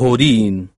هورين